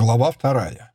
Глава вторая.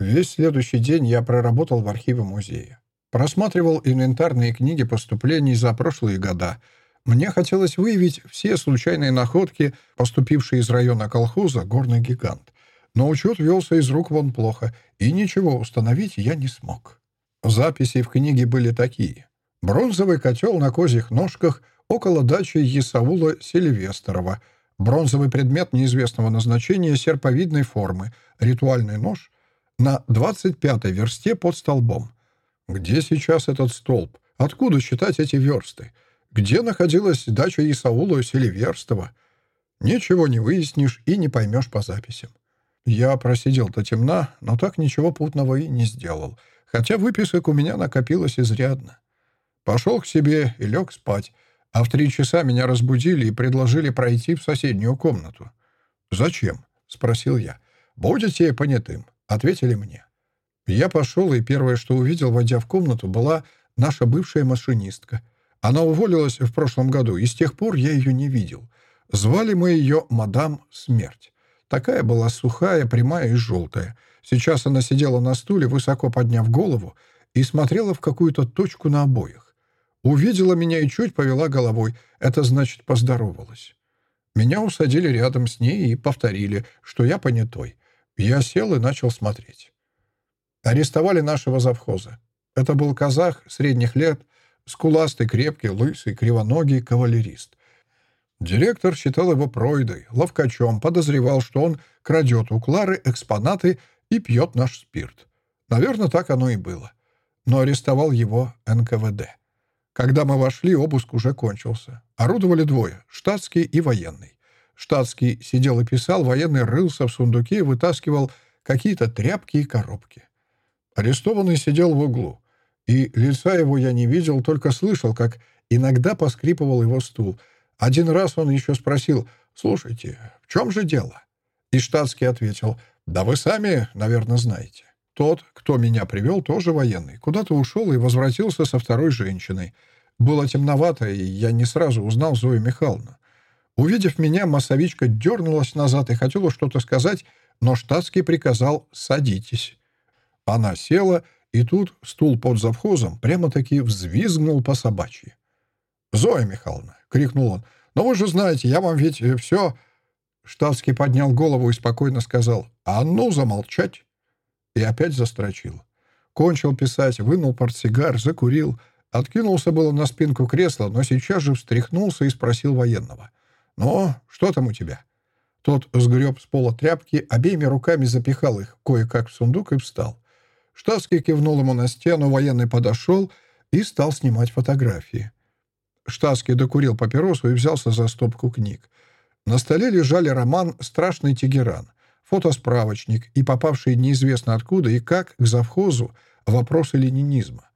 Весь следующий день я проработал в архиве музея. Просматривал инвентарные книги поступлений за прошлые года. Мне хотелось выявить все случайные находки, поступившие из района колхоза «Горный гигант». Но учет велся из рук вон плохо, и ничего установить я не смог. Записи в книге были такие. Бронзовый котел на козьих ножках около дачи Есаула Селивесторова. Бронзовый предмет неизвестного назначения серповидной формы. Ритуальный нож — на 25-й версте под столбом. Где сейчас этот столб? Откуда считать эти версты? Где находилась дача Исаула Селиверстова? Ничего не выяснишь и не поймешь по записям. Я просидел до темна, но так ничего путного и не сделал, хотя выписок у меня накопилось изрядно. Пошел к себе и лег спать, а в три часа меня разбудили и предложили пройти в соседнюю комнату. «Зачем?» — спросил я. «Будете понятым. Ответили мне. Я пошел, и первое, что увидел, войдя в комнату, была наша бывшая машинистка. Она уволилась в прошлом году, и с тех пор я ее не видел. Звали мы ее мадам Смерть. Такая была сухая, прямая и желтая. Сейчас она сидела на стуле, высоко подняв голову, и смотрела в какую-то точку на обоих. Увидела меня и чуть повела головой. Это значит, поздоровалась. Меня усадили рядом с ней и повторили, что я понятой. Я сел и начал смотреть. Арестовали нашего завхоза. Это был казах средних лет, скуластый, крепкий, лысый, кривоногий кавалерист. Директор считал его пройдой, ловкачом, подозревал, что он крадет у Клары экспонаты и пьет наш спирт. Наверное, так оно и было. Но арестовал его НКВД. Когда мы вошли, обыск уже кончился. Орудовали двое — штатский и военный. Штатский сидел и писал, военный рылся в сундуке и вытаскивал какие-то тряпки и коробки. Арестованный сидел в углу, и лица его я не видел, только слышал, как иногда поскрипывал его стул. Один раз он еще спросил, «Слушайте, в чем же дело?» И штатский ответил, «Да вы сами, наверное, знаете. Тот, кто меня привел, тоже военный. Куда-то ушел и возвратился со второй женщиной. Было темновато, и я не сразу узнал Зою Михайловну. Увидев меня, массовичка дернулась назад и хотела что-то сказать, но штатский приказал «садитесь». Она села, и тут стул под завхозом прямо-таки взвизгнул по собачьи. «Зоя Михайловна!» — крикнул он. «Но вы же знаете, я вам ведь э, все...» Штатский поднял голову и спокойно сказал «А ну, замолчать!» И опять застрочил. Кончил писать, вынул портсигар, закурил, откинулся было на спинку кресла, но сейчас же встряхнулся и спросил военного. «Ну, что там у тебя?» Тот сгреб с пола тряпки, обеими руками запихал их кое-как в сундук и встал. Штатский кивнул ему на стену, военный подошел и стал снимать фотографии. Штатский докурил папиросу и взялся за стопку книг. На столе лежали роман «Страшный Тегеран», фотосправочник и попавший неизвестно откуда и как к завхозу вопросы ленинизма.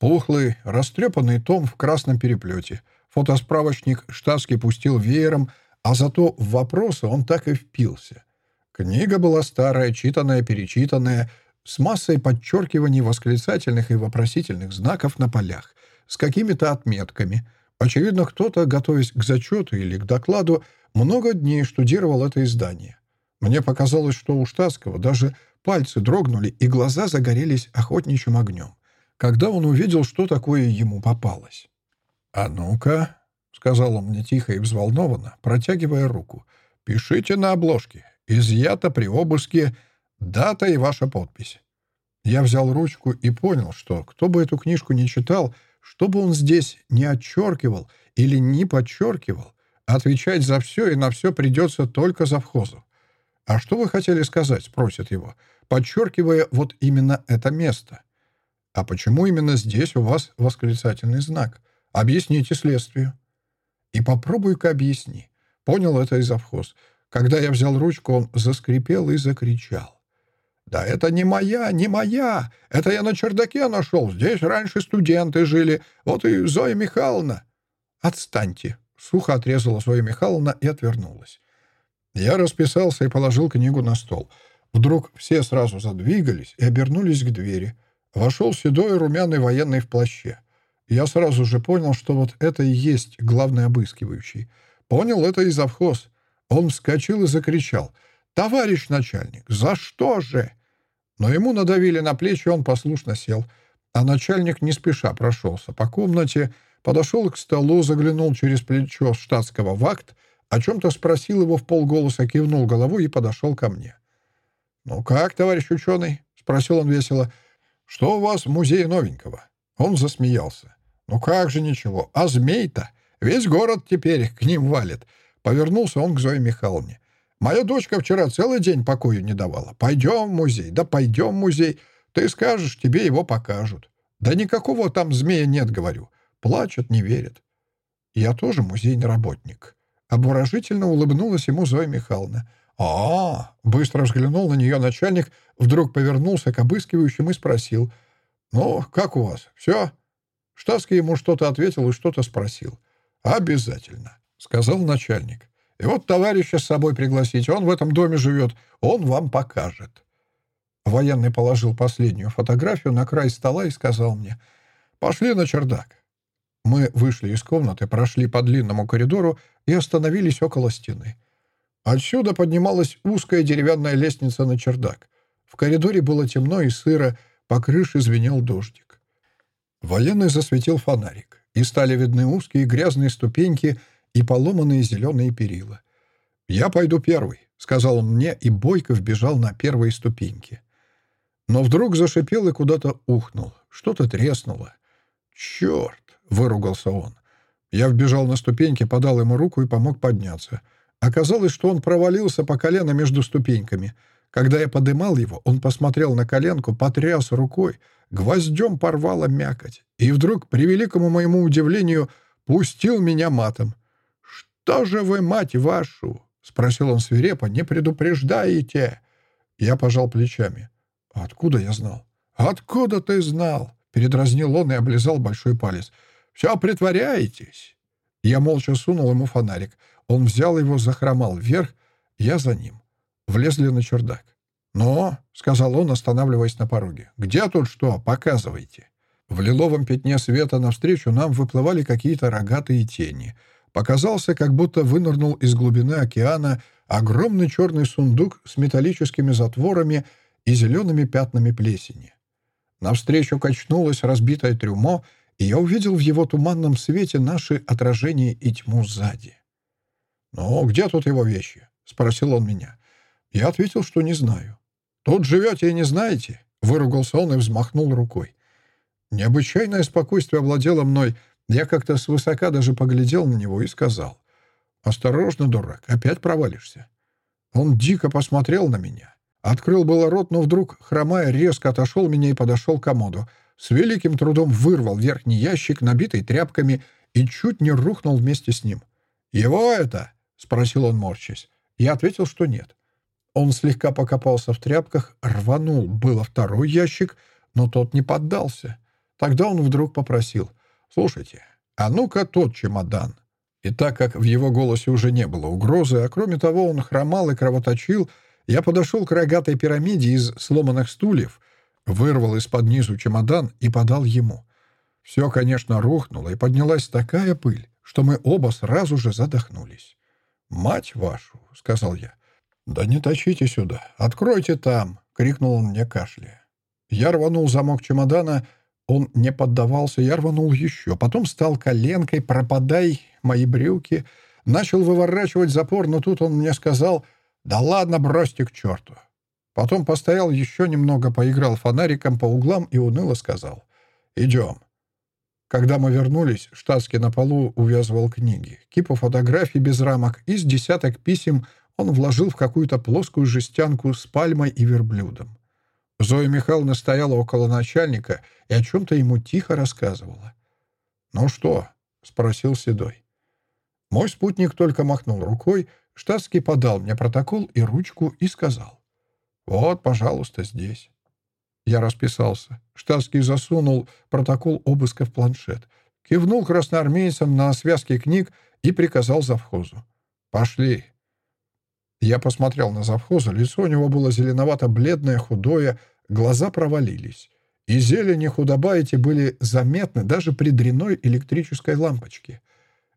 Пухлый, растрепанный том в красном переплете — Фотосправочник штатский пустил веером, а зато в вопросы он так и впился. Книга была старая, читанная, перечитанная, с массой подчеркиваний восклицательных и вопросительных знаков на полях, с какими-то отметками. Очевидно, кто-то, готовясь к зачету или к докладу, много дней штудировал это издание. Мне показалось, что у Штатского даже пальцы дрогнули и глаза загорелись охотничьим огнем, когда он увидел, что такое ему попалось. «А ну-ка», — сказал он мне тихо и взволнованно, протягивая руку, — «пишите на обложке. Изъято при обыске дата и ваша подпись». Я взял ручку и понял, что кто бы эту книжку не читал, что бы он здесь не отчеркивал или не подчеркивал, отвечать за все и на все придется только завхозу. «А что вы хотели сказать?» — спросит его, подчеркивая вот именно это место. «А почему именно здесь у вас восклицательный знак?» Объясните следствию». «И попробуй-ка объясни». Понял это и завхоз. Когда я взял ручку, он заскрипел и закричал. «Да это не моя, не моя! Это я на чердаке нашел. Здесь раньше студенты жили. Вот и Зоя Михайловна». «Отстаньте!» — сухо отрезала Зоя Михайловна и отвернулась. Я расписался и положил книгу на стол. Вдруг все сразу задвигались и обернулись к двери. Вошел седой румяный военный в плаще. Я сразу же понял, что вот это и есть главный обыскивающий. Понял это и завхоз. Он вскочил и закричал. «Товарищ начальник, за что же?» Но ему надавили на плечи, он послушно сел. А начальник не спеша прошелся по комнате, подошел к столу, заглянул через плечо штатского в акт, о чем-то спросил его в полголоса, кивнул головой и подошел ко мне. «Ну как, товарищ ученый?» — спросил он весело. «Что у вас в музее новенького?» Он засмеялся. «Ну как же ничего. А змей-то? Весь город теперь к ним валит». Повернулся он к Зое Михайловне. «Моя дочка вчера целый день покою не давала. Пойдем в музей. Да пойдем в музей. Ты скажешь, тебе его покажут. Да никакого там змея нет, говорю. Плачут, не верят. Я тоже музейный работник». Обворожительно улыбнулась ему Зоя Михайловна. а, -а, -а Быстро взглянул на нее начальник, вдруг повернулся к обыскивающим и спросил. «Ну, как у вас? Все?» Штатский ему что-то ответил и что-то спросил. «Обязательно», — сказал начальник. «И вот товарища с собой пригласите, он в этом доме живет, он вам покажет». Военный положил последнюю фотографию на край стола и сказал мне, «Пошли на чердак». Мы вышли из комнаты, прошли по длинному коридору и остановились около стены. Отсюда поднималась узкая деревянная лестница на чердак. В коридоре было темно и сыро, по крыше звенел дождик. Военный засветил фонарик, и стали видны узкие грязные ступеньки и поломанные зеленые перила. «Я пойду первый», — сказал он мне, и Бойко вбежал на первые ступеньки. Но вдруг зашипел и куда-то ухнул. Что-то треснуло. «Черт!» — выругался он. Я вбежал на ступеньки, подал ему руку и помог подняться. Оказалось, что он провалился по колено между ступеньками — когда я подымал его, он посмотрел на коленку, потряс рукой, гвоздем порвало мякоть, и вдруг, при великому моему удивлению, пустил меня матом. «Что же вы, мать вашу?» — спросил он свирепо. «Не предупреждаете?» Я пожал плечами. «Откуда я знал?» «Откуда ты знал?» — передразнил он и облизал большой палец. «Все притворяетесь?» Я молча сунул ему фонарик. Он взял его, захромал вверх, я за ним. Влезли на чердак. «Но», — сказал он, останавливаясь на пороге, — «где тут что? Показывайте». В лиловом пятне света навстречу нам выплывали какие-то рогатые тени. Показался, как будто вынырнул из глубины океана огромный черный сундук с металлическими затворами и зелеными пятнами плесени. Навстречу качнулось разбитое трюмо, и я увидел в его туманном свете наши отражения и тьму сзади. «Ну, где тут его вещи?» — спросил он меня. Я ответил, что не знаю. «Тут живете и не знаете?» — выругался он и взмахнул рукой. Необычайное спокойствие овладело мной. Я как-то свысока даже поглядел на него и сказал. «Осторожно, дурак, опять провалишься». Он дико посмотрел на меня. Открыл было рот, но вдруг, хромая, резко отошел меня и подошел к комоду. С великим трудом вырвал верхний ящик, набитый тряпками, и чуть не рухнул вместе с ним. «Его это?» — спросил он, морщась. Я ответил, что нет. Он слегка покопался в тряпках, рванул было второй ящик, но тот не поддался. Тогда он вдруг попросил. «Слушайте, а ну-ка тот чемодан». И так как в его голосе уже не было угрозы, а кроме того он хромал и кровоточил, я подошел к рогатой пирамиде из сломанных стульев, вырвал из-под низу чемодан и подал ему. Все, конечно, рухнуло, и поднялась такая пыль, что мы оба сразу же задохнулись. «Мать вашу!» — сказал я. «Да не тащите сюда! Откройте там!» — крикнул он мне кашляя. Я рванул замок чемодана, он не поддавался, я рванул еще. Потом стал коленкой «пропадай мои брюки». Начал выворачивать запор, но тут он мне сказал «Да ладно, бросьте к черту». Потом постоял еще немного, поиграл фонариком по углам и уныло сказал «Идем». Когда мы вернулись, штатский на полу увязывал книги, кипу фотографий без рамок и с десяток писем он вложил в какую-то плоскую жестянку с пальмой и верблюдом. Зоя Михайловна стояла около начальника и о чем-то ему тихо рассказывала. «Ну что?» — спросил Седой. Мой спутник только махнул рукой, штатский подал мне протокол и ручку и сказал. «Вот, пожалуйста, здесь». Я расписался. Штатский засунул протокол обыска в планшет, кивнул красноармейцам на связке книг и приказал завхозу. «Пошли, Я посмотрел на завхоза, лицо у него было зеленовато-бледное, худое, глаза провалились. И зелень и худоба эти были заметны даже при дряной электрической лампочке.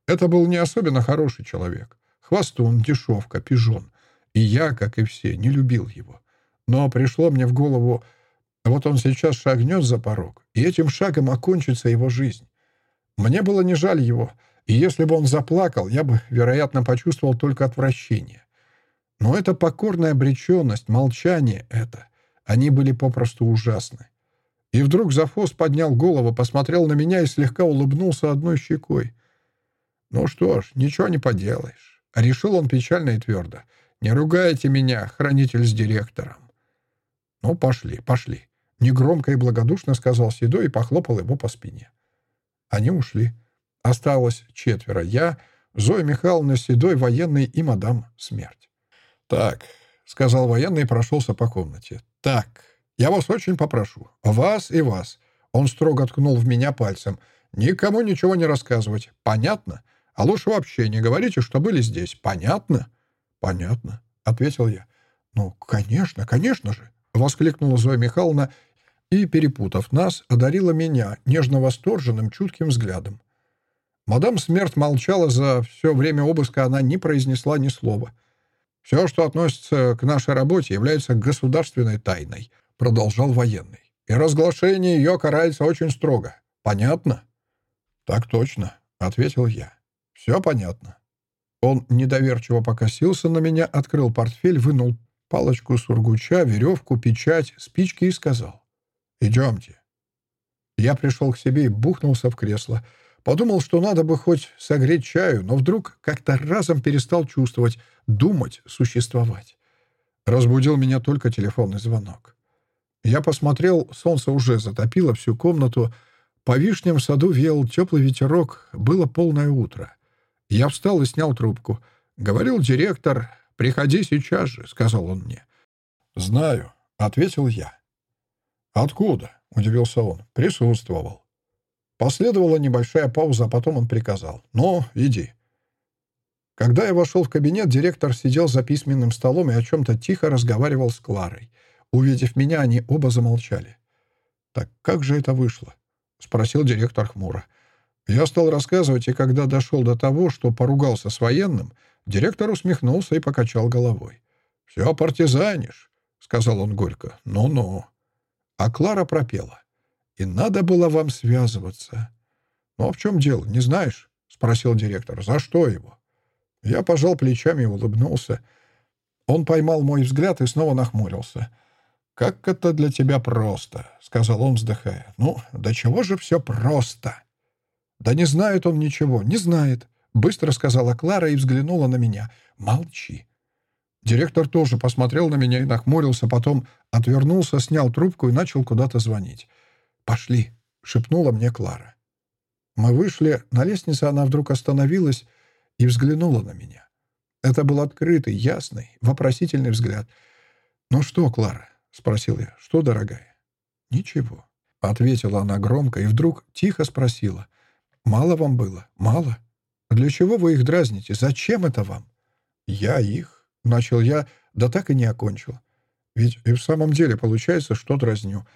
Это был не особенно хороший человек. Хвостун, дешевка, пижон. И я, как и все, не любил его. Но пришло мне в голову, вот он сейчас шагнет за порог, и этим шагом окончится его жизнь. Мне было не жаль его, и если бы он заплакал, я бы, вероятно, почувствовал только отвращение. Но эта покорная обреченность, молчание это, они были попросту ужасны. И вдруг Зафос поднял голову, посмотрел на меня и слегка улыбнулся одной щекой. «Ну что ж, ничего не поделаешь». Решил он печально и твердо. «Не ругайте меня, хранитель с директором». «Ну, пошли, пошли», — негромко и благодушно сказал Седой и похлопал его по спине. Они ушли. Осталось четверо. Я, Зоя Михайловна Седой, военный и мадам Смерть. «Так», — сказал военный и прошелся по комнате. «Так, я вас очень попрошу. Вас и вас». Он строго ткнул в меня пальцем. «Никому ничего не рассказывать. Понятно? А лучше вообще не говорите, что были здесь. Понятно?» «Понятно», — ответил я. «Ну, конечно, конечно же», — воскликнула Зоя Михайловна и, перепутав нас, одарила меня нежно-восторженным, чутким взглядом. Мадам Смерть молчала за все время обыска, она не произнесла ни слова. «Все, что относится к нашей работе, является государственной тайной», — продолжал военный. «И разглашение ее карается очень строго. Понятно?» «Так точно», — ответил я. «Все понятно». Он недоверчиво покосился на меня, открыл портфель, вынул палочку сургуча, веревку, печать, спички и сказал. «Идемте». Я пришел к себе и бухнулся в кресло. Подумал, что надо бы хоть согреть чаю, но вдруг как-то разом перестал чувствовать, думать, существовать. Разбудил меня только телефонный звонок. Я посмотрел, солнце уже затопило всю комнату. По вишням саду веял теплый ветерок, было полное утро. Я встал и снял трубку. «Говорил директор, приходи сейчас же», — сказал он мне. «Знаю», — ответил я. «Откуда?» — удивился он. «Присутствовал». Последовала небольшая пауза, а потом он приказал. «Ну, иди». Когда я вошел в кабинет, директор сидел за письменным столом и о чем-то тихо разговаривал с Кларой. Увидев меня, они оба замолчали. «Так как же это вышло?» — спросил директор хмуро. Я стал рассказывать, и когда дошел до того, что поругался с военным, директор усмехнулся и покачал головой. «Все партизанишь», — сказал он горько. «Ну-ну». А Клара пропела. «И надо было вам связываться». «Ну а в чем дело, не знаешь?» — спросил директор. «За что его?» Я пожал плечами и улыбнулся. Он поймал мой взгляд и снова нахмурился. «Как это для тебя просто», — сказал он, вздыхая. «Ну, до чего же все просто?» «Да не знает он ничего, не знает», — быстро сказала Клара и взглянула на меня. «Молчи». Директор тоже посмотрел на меня и нахмурился, потом отвернулся, снял трубку и начал куда-то звонить. «Пошли», — шепнула мне Клара. Мы вышли, на лестнице она вдруг остановилась и взглянула на меня. Это был открытый, ясный, вопросительный взгляд. «Ну что, Клара?» — спросил я. «Что, дорогая?» «Ничего», — ответила она громко и вдруг тихо спросила. «Мало вам было? Мало? Для чего вы их дразните? Зачем это вам?» «Я их Начал я, да так и не окончил. Ведь и в самом деле получается, что дразню.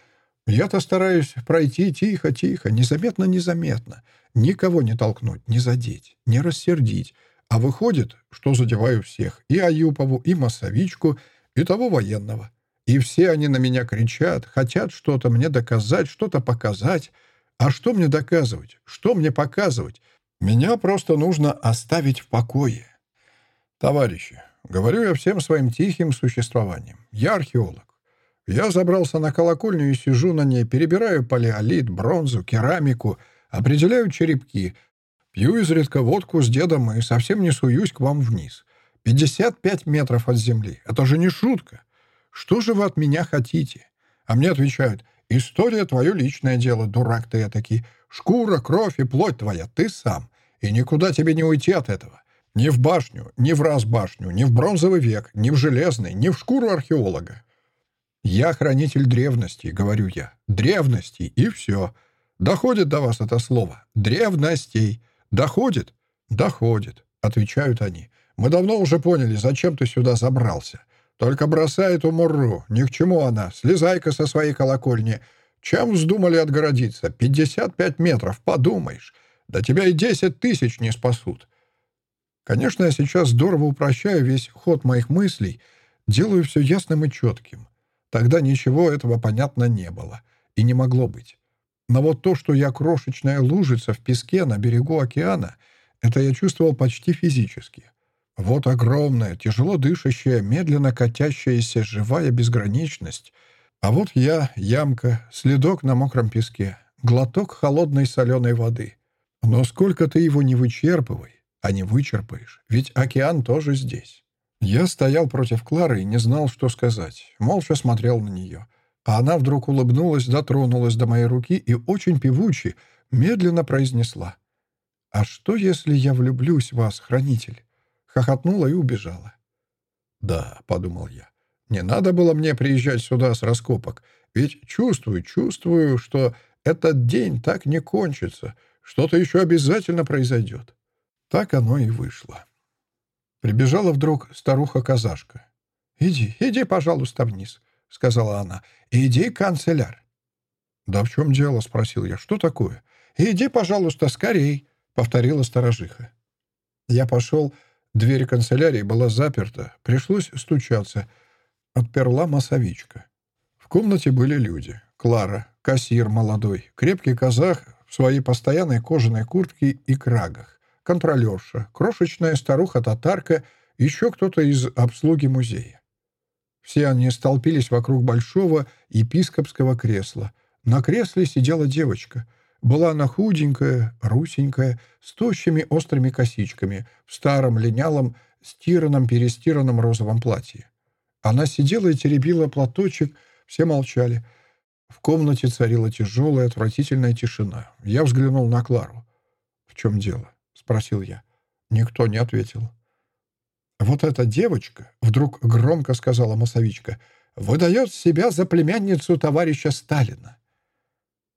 Я-то стараюсь пройти тихо-тихо, незаметно-незаметно, никого не толкнуть, не задеть, не рассердить. А выходит, что задеваю всех, и Аюпову, и Массовичку, и того военного. И все они на меня кричат, хотят что-то мне доказать, что-то показать. А что мне доказывать? Что мне показывать? Меня просто нужно оставить в покое. Товарищи, Говорю я всем своим тихим существованием. Я археолог. Я забрался на колокольню и сижу на ней, перебираю палеолит, бронзу, керамику, определяю черепки, пью изредка водку с дедом и совсем не суюсь к вам вниз. 55 метров от земли. Это же не шутка. Что же вы от меня хотите? А мне отвечают, история — твое личное дело, дурак ты этакий. Шкура, кровь и плоть твоя, ты сам. И никуда тебе не уйти от этого. Ни в башню, ни в раз башню, ни в бронзовый век, ни в железный, ни в шкуру археолога. Я хранитель древности, говорю я. Древностей, и все. Доходит до вас это слово. Древностей. Доходит? Доходит, отвечают они. Мы давно уже поняли, зачем ты сюда забрался. Только бросай эту мурру. Ни к чему она. Слезай-ка со своей колокольни. Чем вздумали отгородиться? Пятьдесят пять метров, подумаешь. Да тебя и десять тысяч не спасут. Конечно, я сейчас здорово упрощаю весь ход моих мыслей, делаю все ясным и четким. Тогда ничего этого понятно не было и не могло быть. Но вот то, что я крошечная лужица в песке на берегу океана, это я чувствовал почти физически. Вот огромная, тяжело дышащая, медленно катящаяся живая безграничность. А вот я, ямка, следок на мокром песке, глоток холодной соленой воды. Но сколько ты его не вычерпывай, а не вычерпаешь, ведь океан тоже здесь. Я стоял против Клары и не знал, что сказать. Молча смотрел на нее. А она вдруг улыбнулась, дотронулась до моей руки и очень певуче, медленно произнесла. «А что, если я влюблюсь в вас, хранитель?» Хохотнула и убежала. «Да», — подумал я, — «не надо было мне приезжать сюда с раскопок, ведь чувствую, чувствую, что этот день так не кончится, что-то еще обязательно произойдет». Так оно и вышло. Прибежала вдруг старуха-казашка. «Иди, иди, пожалуйста, вниз», — сказала она. «Иди, канцеляр». «Да в чем дело?» — спросил я. «Что такое?» «Иди, пожалуйста, скорей», — повторила сторожиха. Я пошел Дверь канцелярии была заперта, пришлось стучаться. Отперла массовичка. В комнате были люди. Клара, кассир молодой, крепкий казах в своей постоянной кожаной куртке и крагах, контролерша, крошечная старуха-татарка, еще кто-то из обслуги музея. Все они столпились вокруг большого епископского кресла. На кресле сидела девочка — была она худенькая, русенькая, с тощими острыми косичками, в старом линялом, стиранном-перестиранном розовом платье. Она сидела и теребила платочек, все молчали. В комнате царила тяжелая, отвратительная тишина. Я взглянул на Клару. «В чем дело?» — спросил я. Никто не ответил. «Вот эта девочка», — вдруг громко сказала массовичка, — «выдает себя за племянницу товарища Сталина.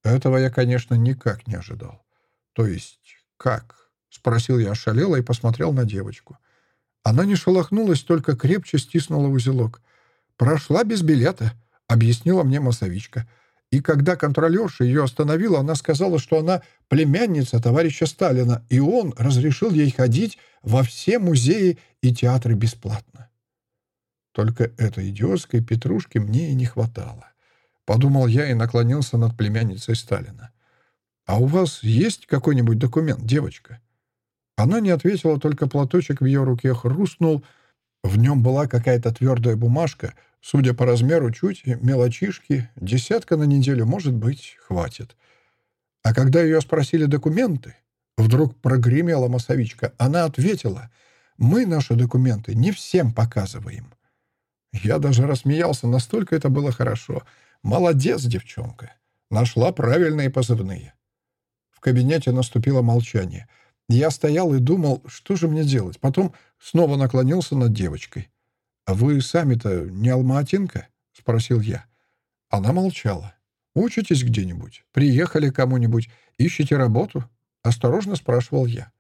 Этого я, конечно, никак не ожидал. То есть, как? Спросил я ошалело и посмотрел на девочку. Она не шелохнулась, только крепче стиснула узелок. «Прошла без билета», — объяснила мне массовичка. И когда контролерша ее остановила, она сказала, что она племянница товарища Сталина, и он разрешил ей ходить во все музеи и театры бесплатно. Только этой идиотской петрушки мне и не хватало. Подумал я и наклонился над племянницей Сталина. «А у вас есть какой-нибудь документ, девочка?» Она не ответила, только платочек в ее руке хрустнул. В нем была какая-то твердая бумажка, судя по размеру, чуть мелочишки, десятка на неделю, может быть, хватит. А когда ее спросили документы, вдруг прогремела массовичка. Она ответила, «Мы наши документы не всем показываем». Я даже рассмеялся, настолько это было хорошо — «Молодец, девчонка! Нашла правильные позывные». В кабинете наступило молчание. Я стоял и думал, что же мне делать. Потом снова наклонился над девочкой. «А вы сами-то не алматинка?» — спросил я. Она молчала. «Учитесь где-нибудь? Приехали кому-нибудь? Ищете работу?» — осторожно спрашивал я.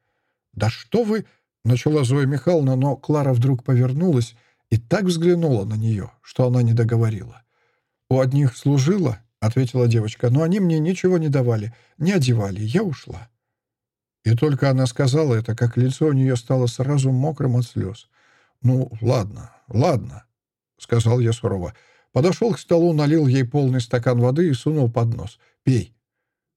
«Да что вы...» — начала Зоя Михайловна, но Клара вдруг повернулась и так взглянула на нее, что она не договорила. «У одних служила», — ответила девочка, «но они мне ничего не давали, не одевали, я ушла». И только она сказала это, как лицо у нее стало сразу мокрым от слез. «Ну, ладно, ладно», — сказал я сурово. Подошел к столу, налил ей полный стакан воды и сунул под нос. «Пей».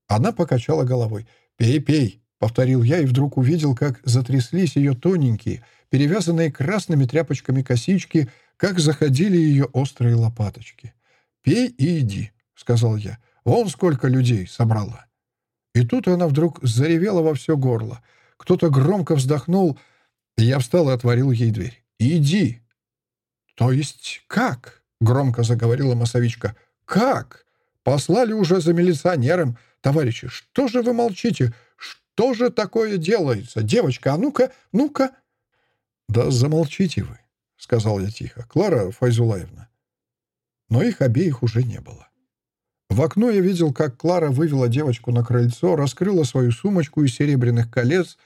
Она покачала головой. «Пей, пей», — повторил я и вдруг увидел, как затряслись ее тоненькие, перевязанные красными тряпочками косички, как заходили ее острые лопаточки. «Пей и иди», — сказал я. «Вон сколько людей собрала». И тут она вдруг заревела во все горло. Кто-то громко вздохнул, и я встал и отворил ей дверь. «Иди!» «То есть как?» — громко заговорила массовичка. «Как? Послали уже за милиционером. Товарищи, что же вы молчите? Что же такое делается? Девочка, а ну-ка, ну-ка!» «Да замолчите вы», — сказал я тихо. «Клара Файзулаевна, но их обеих уже не было. В окно я видел, как Клара вывела девочку на крыльцо, раскрыла свою сумочку из серебряных колец,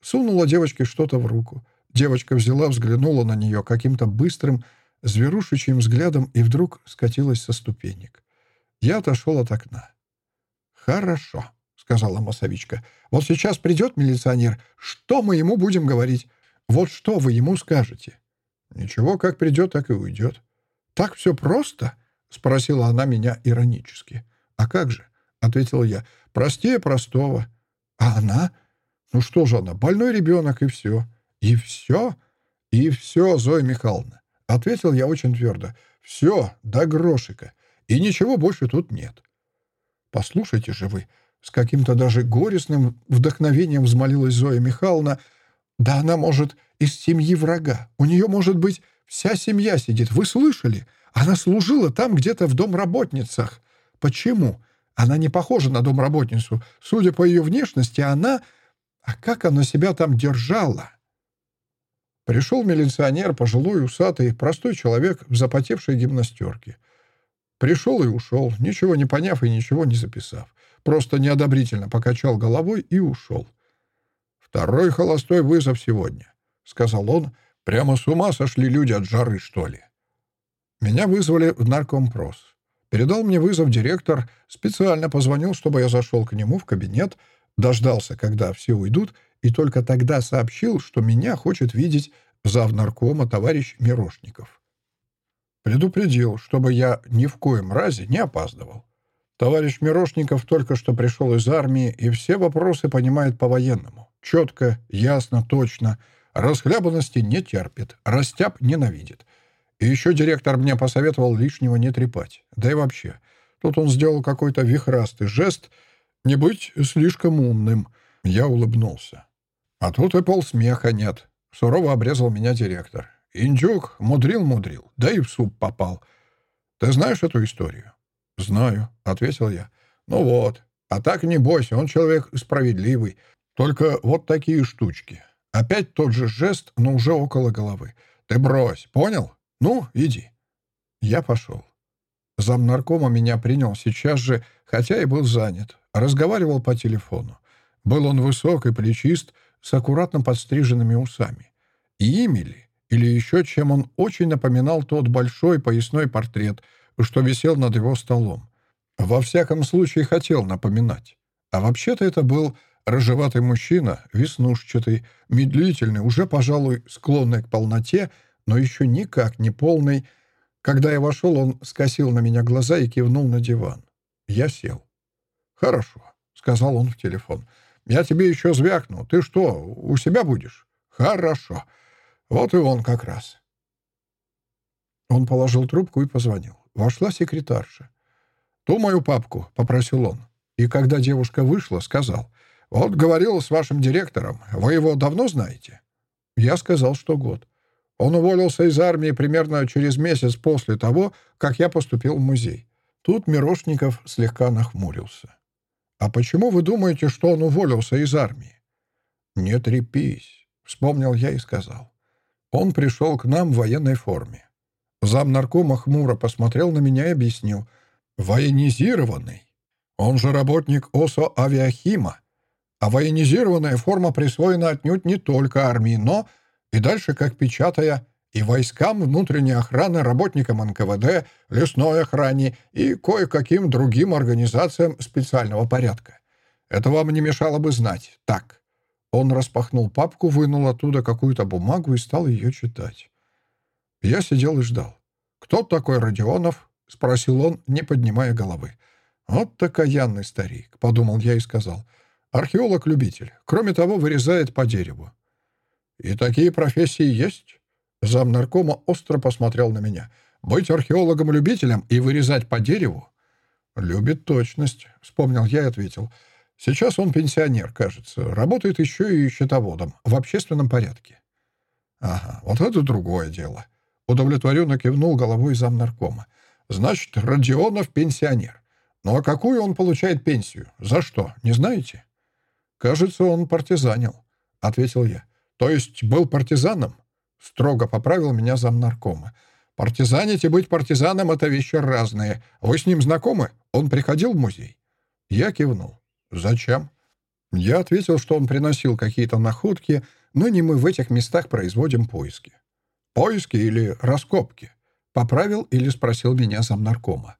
сунула девочке что-то в руку. Девочка взяла, взглянула на нее каким-то быстрым, зверушечьим взглядом и вдруг скатилась со ступенек. Я отошел от окна. «Хорошо», — сказала массовичка. «Вот сейчас придет милиционер. Что мы ему будем говорить? Вот что вы ему скажете?» «Ничего, как придет, так и уйдет». «Так все просто?» — спросила она меня иронически. «А как же?» — ответил я. «Простее простого». «А она?» «Ну что же она, больной ребенок, и все». «И все?» «И все, Зоя Михайловна», — ответил я очень твердо. «Все, до грошика. И ничего больше тут нет». «Послушайте же вы», — с каким-то даже горестным вдохновением взмолилась Зоя Михайловна, «да она может из семьи врага. У нее, может быть, вся семья сидит. Вы слышали? Она служила там где-то в домработницах. Почему? Она не похожа на домработницу. Судя по ее внешности, она... А как она себя там держала?» Пришел милиционер, пожилой, усатый, простой человек в запотевшей гимнастерке. Пришел и ушел, ничего не поняв и ничего не записав. Просто неодобрительно покачал головой и ушел. «Второй холостой вызов сегодня», — сказал он. «Прямо с ума сошли люди от жары, что ли?» Меня вызвали в наркомпрос. Передал мне вызов директор, специально позвонил, чтобы я зашел к нему в кабинет, дождался, когда все уйдут, и только тогда сообщил, что меня хочет видеть завнаркома товарищ Мирошников. Предупредил, чтобы я ни в коем разе не опаздывал. Товарищ Мирошников только что пришел из армии и все вопросы понимает по-военному. Четко, ясно, точно. Расхлябанности не терпит, растяп ненавидит. И еще директор мне посоветовал лишнего не трепать. Да и вообще, тут он сделал какой-то вихрастый жест «не быть слишком умным». Я улыбнулся. А тут и полсмеха нет. Сурово обрезал меня директор. Индюк мудрил-мудрил, да и в суп попал. Ты знаешь эту историю? Знаю, — ответил я. Ну вот. А так не бойся, он человек справедливый. Только вот такие штучки. Опять тот же жест, но уже около головы. Ты брось, понял? Ну, иди. Я пошел. Замнаркома меня принял сейчас же, хотя и был занят. Разговаривал по телефону. Был он высок и плечист, с аккуратно подстриженными усами. И ими ли, или еще чем он очень напоминал тот большой поясной портрет, что висел над его столом. Во всяком случае, хотел напоминать. А вообще-то это был рыжеватый мужчина, веснушчатый, медлительный, уже, пожалуй, склонный к полноте, но еще никак не полный. Когда я вошел, он скосил на меня глаза и кивнул на диван. Я сел. «Хорошо», — сказал он в телефон. Я тебе еще звякну. Ты что, у себя будешь? Хорошо. Вот и он как раз. Он положил трубку и позвонил. Вошла секретарша. «Ту мою папку», — попросил он. И когда девушка вышла, сказал, «Вот говорил с вашим директором. Вы его давно знаете?» Я сказал, что год. Он уволился из армии примерно через месяц после того, как я поступил в музей. Тут Мирошников слегка нахмурился. «А почему вы думаете, что он уволился из армии?» «Не трепись», — вспомнил я и сказал. Он пришел к нам в военной форме. Зам наркома хмуро посмотрел на меня и объяснил. «Военизированный. Он же работник ОСО «Авиахима». А военизированная форма присвоена отнюдь не только армии, но и дальше, как печатая, и войскам внутренней охраны, работникам НКВД, лесной охране и кое-каким другим организациям специального порядка. Это вам не мешало бы знать. Так. Он распахнул папку, вынул оттуда какую-то бумагу и стал ее читать. Я сидел и ждал. «Кто такой Родионов?» — спросил он, не поднимая головы. «Вот такаянный старик», — подумал я и сказал. «Археолог-любитель. Кроме того, вырезает по дереву». «И такие профессии есть?» Зам наркома остро посмотрел на меня. «Быть археологом-любителем и вырезать по дереву?» «Любит точность», — вспомнил я и ответил. «Сейчас он пенсионер, кажется. Работает еще и счетоводом в общественном порядке». «Ага, вот это другое дело». Удовлетворенно кивнул головой зам наркома. «Значит, Родионов пенсионер. Ну а какую он получает пенсию? За что, не знаете?» «Кажется, он партизанил», — ответил я. «То есть был партизаном?» Строго поправил меня замнаркома. «Партизанить и быть партизаном — это вещи разные. Вы с ним знакомы? Он приходил в музей?» Я кивнул. «Зачем?» Я ответил, что он приносил какие-то находки, Ныне мы в этих местах производим поиски. Поиски или раскопки? Поправил или спросил меня сам наркома.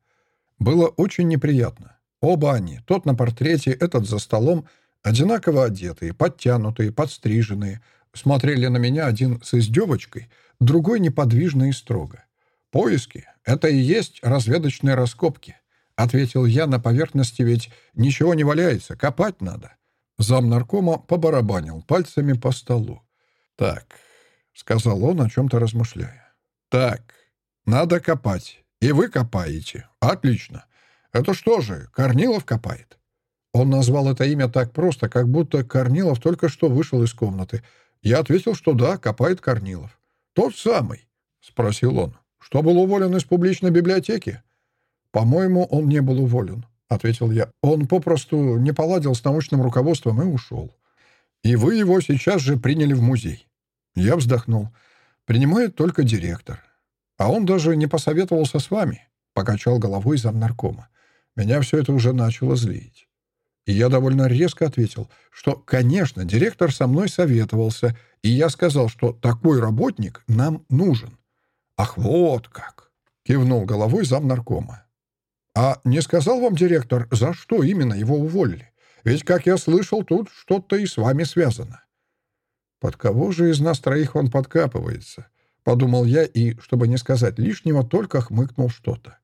Было очень неприятно. Оба они, тот на портрете, этот за столом, одинаково одетые, подтянутые, подстриженные, смотрели на меня один с издевочкой, другой неподвижно и строго. «Поиски — это и есть разведочные раскопки», — ответил я на поверхности, ведь ничего не валяется, копать надо. Зам наркома побарабанил пальцами по столу. «Так», — сказал он, о чем-то размышляя. «Так, надо копать. И вы копаете. Отлично. Это что же, Корнилов копает?» Он назвал это имя так просто, как будто Корнилов только что вышел из комнаты. Я ответил, что да, копает Корнилов. «Тот самый?» — спросил он. «Что был уволен из публичной библиотеки?» «По-моему, он не был уволен», — ответил я. «Он попросту не поладил с научным руководством и ушел». «И вы его сейчас же приняли в музей?» Я вздохнул. «Принимает только директор. А он даже не посоветовался с вами», — покачал головой замнаркома. «Меня все это уже начало злить». И я довольно резко ответил, что, конечно, директор со мной советовался, и я сказал, что такой работник нам нужен. «Ах, вот как!» — кивнул головой замнаркома. «А не сказал вам директор, за что именно его уволили? Ведь, как я слышал, тут что-то и с вами связано». «Под кого же из нас троих он подкапывается?» — подумал я и, чтобы не сказать лишнего, только хмыкнул что-то.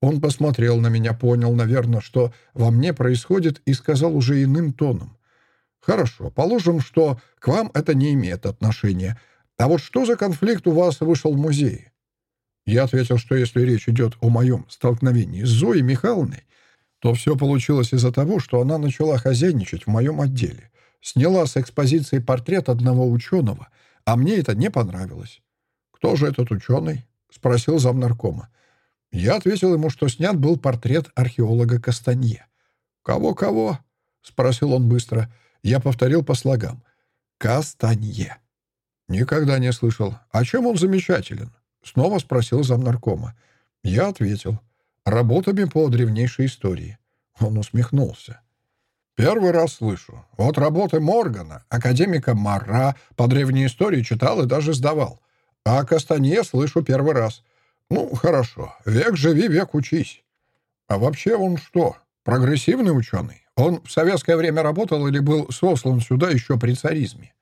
Он посмотрел на меня, понял, наверное, что во мне происходит, и сказал уже иным тоном. «Хорошо, положим, что к вам это не имеет отношения. А вот что за конфликт у вас вышел в музее?» Я ответил, что если речь идет о моем столкновении с Зоей Михайловной, то все получилось из-за того, что она начала хозяйничать в моем отделе. Сняла с экспозиции портрет одного ученого, а мне это не понравилось. «Кто же этот ученый?» — спросил замнаркома. Я ответил ему, что снят был портрет археолога Кастанье. «Кого-кого?» — спросил он быстро. Я повторил по слогам. «Кастанье». «Никогда не слышал. О чем он замечателен?» Снова спросил замнаркома. Я ответил. «Работами по древнейшей истории». Он усмехнулся. Первый раз слышу. Вот работы Моргана, академика Марра, по древней истории читал и даже сдавал. А Кастанье слышу первый раз. Ну, хорошо. Век живи, век учись. А вообще он что, прогрессивный ученый? Он в советское время работал или был сослан сюда еще при царизме?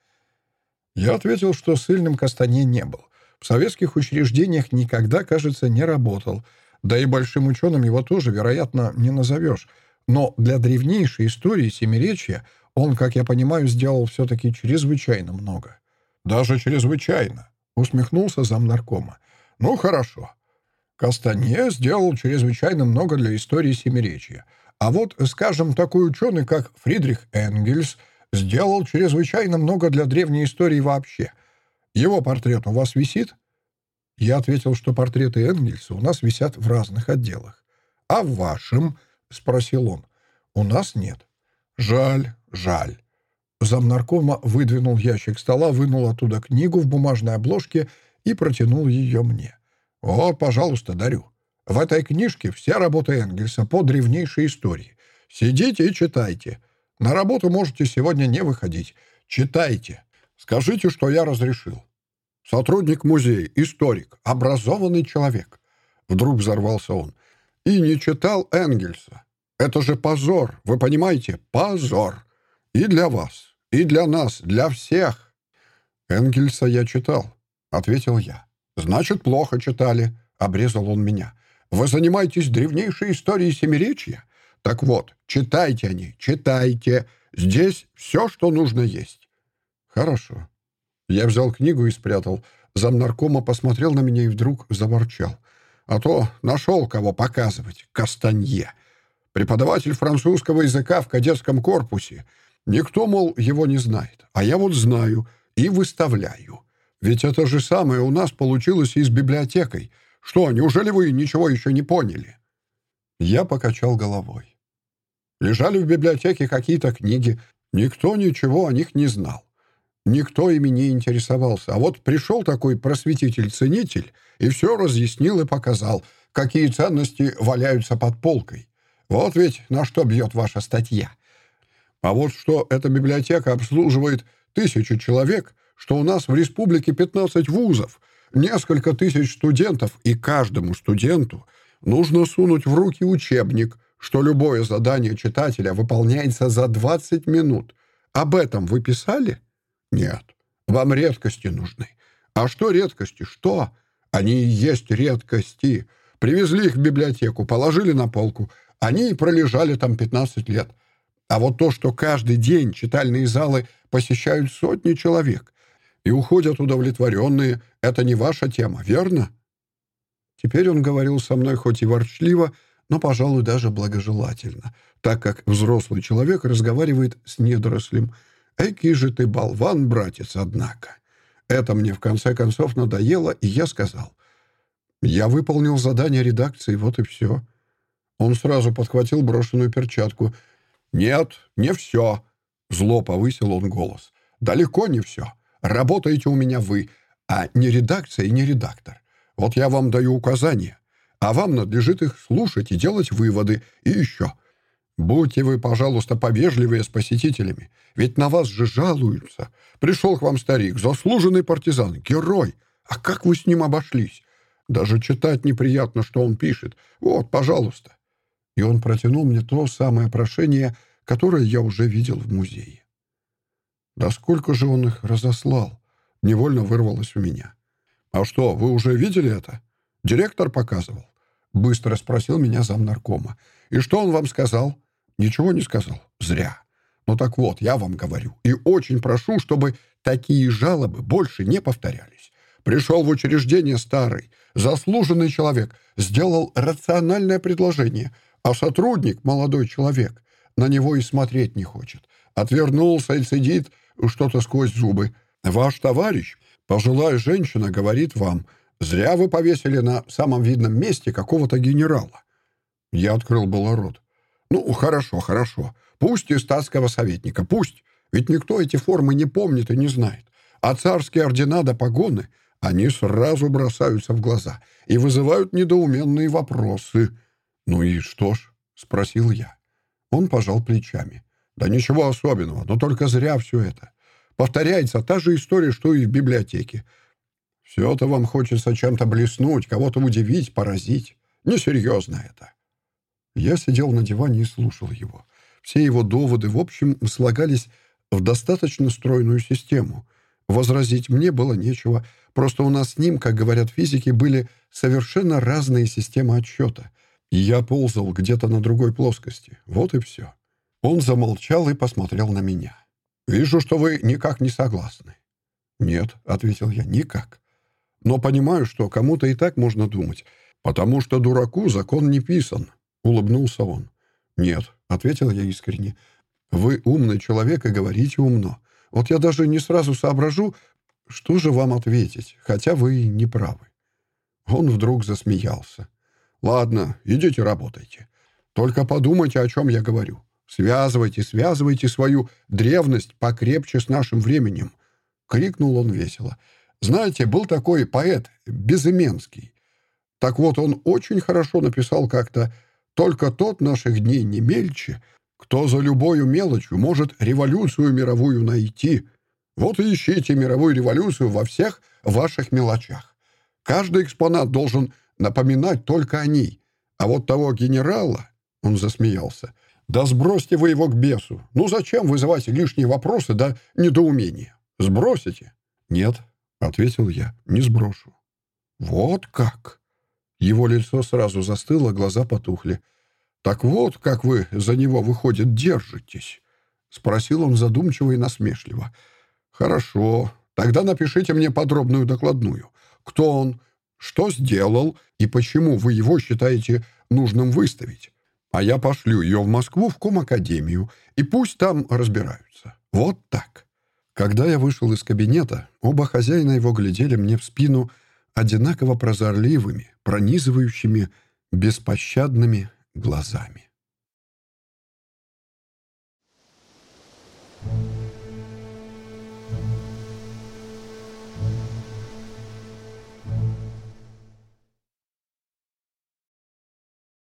Я ответил, что сильным Кастанье не был. В советских учреждениях никогда, кажется, не работал. Да и большим ученым его тоже, вероятно, не назовешь. Но для древнейшей истории Семиречья он, как я понимаю, сделал все-таки чрезвычайно много. «Даже чрезвычайно», — усмехнулся замнаркома. «Ну, хорошо. Кастанье сделал чрезвычайно много для истории Семиречья. А вот, скажем, такой ученый, как Фридрих Энгельс, сделал чрезвычайно много для древней истории вообще. Его портрет у вас висит?» Я ответил, что портреты Энгельса у нас висят в разных отделах. «А в вашем?» — спросил он. «У нас нет». «Жаль, жаль». Замнаркома выдвинул ящик стола, вынул оттуда книгу в бумажной обложке и протянул ее мне. «Вот, пожалуйста, дарю. В этой книжке все работы Энгельса по древнейшей истории. Сидите и читайте. На работу можете сегодня не выходить. Читайте. Скажите, что я разрешил. Сотрудник музея, историк, образованный человек». Вдруг взорвался он и не читал Энгельса. Это же позор, вы понимаете? Позор. И для вас, и для нас, для всех. Энгельса я читал, ответил я. Значит, плохо читали, обрезал он меня. Вы занимаетесь древнейшей историей Семиречья? Так вот, читайте они, читайте. Здесь все, что нужно есть. Хорошо. Я взял книгу и спрятал. Замнаркома посмотрел на меня и вдруг заворчал. А то нашел кого показывать. Кастанье. Преподаватель французского языка в кадетском корпусе. Никто, мол, его не знает. А я вот знаю и выставляю. Ведь это же самое у нас получилось и с библиотекой. Что, неужели вы ничего еще не поняли?» Я покачал головой. Лежали в библиотеке какие-то книги. Никто ничего о них не знал. Никто ими не интересовался. А вот пришел такой просветитель-ценитель и все разъяснил и показал, какие ценности валяются под полкой. Вот ведь на что бьет ваша статья. А вот что эта библиотека обслуживает тысячи человек, что у нас в республике 15 вузов, несколько тысяч студентов, и каждому студенту нужно сунуть в руки учебник, что любое задание читателя выполняется за 20 минут. Об этом вы писали? Нет. Вам редкости нужны. А что редкости? Что? Они и есть редкости. Привезли их в библиотеку, положили на полку. Они и пролежали там 15 лет. А вот то, что каждый день читальные залы посещают сотни человек и уходят удовлетворенные, это не ваша тема, верно? Теперь он говорил со мной хоть и ворчливо, но, пожалуй, даже благожелательно, так как взрослый человек разговаривает с недорослем. «Эки же ты болван, братец, однако!» Это мне в конце концов надоело, и я сказал. «Я выполнил задание редакции, вот и все». Он сразу подхватил брошенную перчатку. «Нет, не все!» Зло повысил он голос. «Далеко не все. Работаете у меня вы, а не редакция и не редактор. Вот я вам даю указания, а вам надлежит их слушать и делать выводы. И еще. Будьте вы, пожалуйста, повежливее с посетителями, ведь на вас же жалуются. Пришел к вам старик, заслуженный партизан, герой. А как вы с ним обошлись? Даже читать неприятно, что он пишет. Вот, пожалуйста. И он протянул мне то самое прошение, которое я уже видел в музее. Да сколько же он их разослал? Невольно вырвалось у меня. «А что, вы уже видели это?» «Директор показывал?» Быстро спросил меня замнаркома. «И что он вам сказал?» «Ничего не сказал. Зря. Ну так вот, я вам говорю. И очень прошу, чтобы такие жалобы больше не повторялись. Пришел в учреждение старый, заслуженный человек, сделал рациональное предложение, а сотрудник, молодой человек, на него и смотреть не хочет. Отвернулся и сидит что-то сквозь зубы. Ваш товарищ Пожилая женщина говорит вам, зря вы повесили на самом видном месте какого-то генерала. Я открыл было рот. Ну, хорошо, хорошо. Пусть и статского советника, пусть. Ведь никто эти формы не помнит и не знает. А царские ордена да погоны, они сразу бросаются в глаза и вызывают недоуменные вопросы. «Ну и что ж?» — спросил я. Он пожал плечами. «Да ничего особенного, но только зря все это. Повторяется та же история, что и в библиотеке. Все-то вам хочется чем-то блеснуть, кого-то удивить, поразить. Несерьезно это. Я сидел на диване и слушал его. Все его доводы, в общем, слагались в достаточно стройную систему. Возразить мне было нечего. Просто у нас с ним, как говорят физики, были совершенно разные системы отсчета. Я ползал где-то на другой плоскости. Вот и все. Он замолчал и посмотрел на меня. «Вижу, что вы никак не согласны». «Нет», — ответил я, — «никак. Но понимаю, что кому-то и так можно думать, потому что дураку закон не писан», — улыбнулся он. «Нет», — ответил я искренне, — «вы умный человек и говорите умно. Вот я даже не сразу соображу, что же вам ответить, хотя вы не правы». Он вдруг засмеялся. «Ладно, идите работайте. Только подумайте, о чем я говорю. Связывайте, связывайте свою древность покрепче с нашим временем!» — крикнул он весело. «Знаете, был такой поэт Безыменский. Так вот, он очень хорошо написал как-то «Только тот наших дней не мельче, кто за любою мелочью может революцию мировую найти. Вот и ищите мировую революцию во всех ваших мелочах. Каждый экспонат должен напоминать только о ней. А вот того генерала...» — он засмеялся — да сбросьте вы его к бесу. Ну зачем вызывать лишние вопросы да недоумения? Сбросите? Нет, ответил я, не сброшу. Вот как? Его лицо сразу застыло, глаза потухли. Так вот, как вы за него, выходит, держитесь? Спросил он задумчиво и насмешливо. Хорошо, тогда напишите мне подробную докладную. Кто он, что сделал и почему вы его считаете нужным выставить? А я пошлю ее в Москву в Комакадемию, и пусть там разбираются. Вот так. Когда я вышел из кабинета, оба хозяина его глядели мне в спину одинаково прозорливыми, пронизывающими, беспощадными глазами.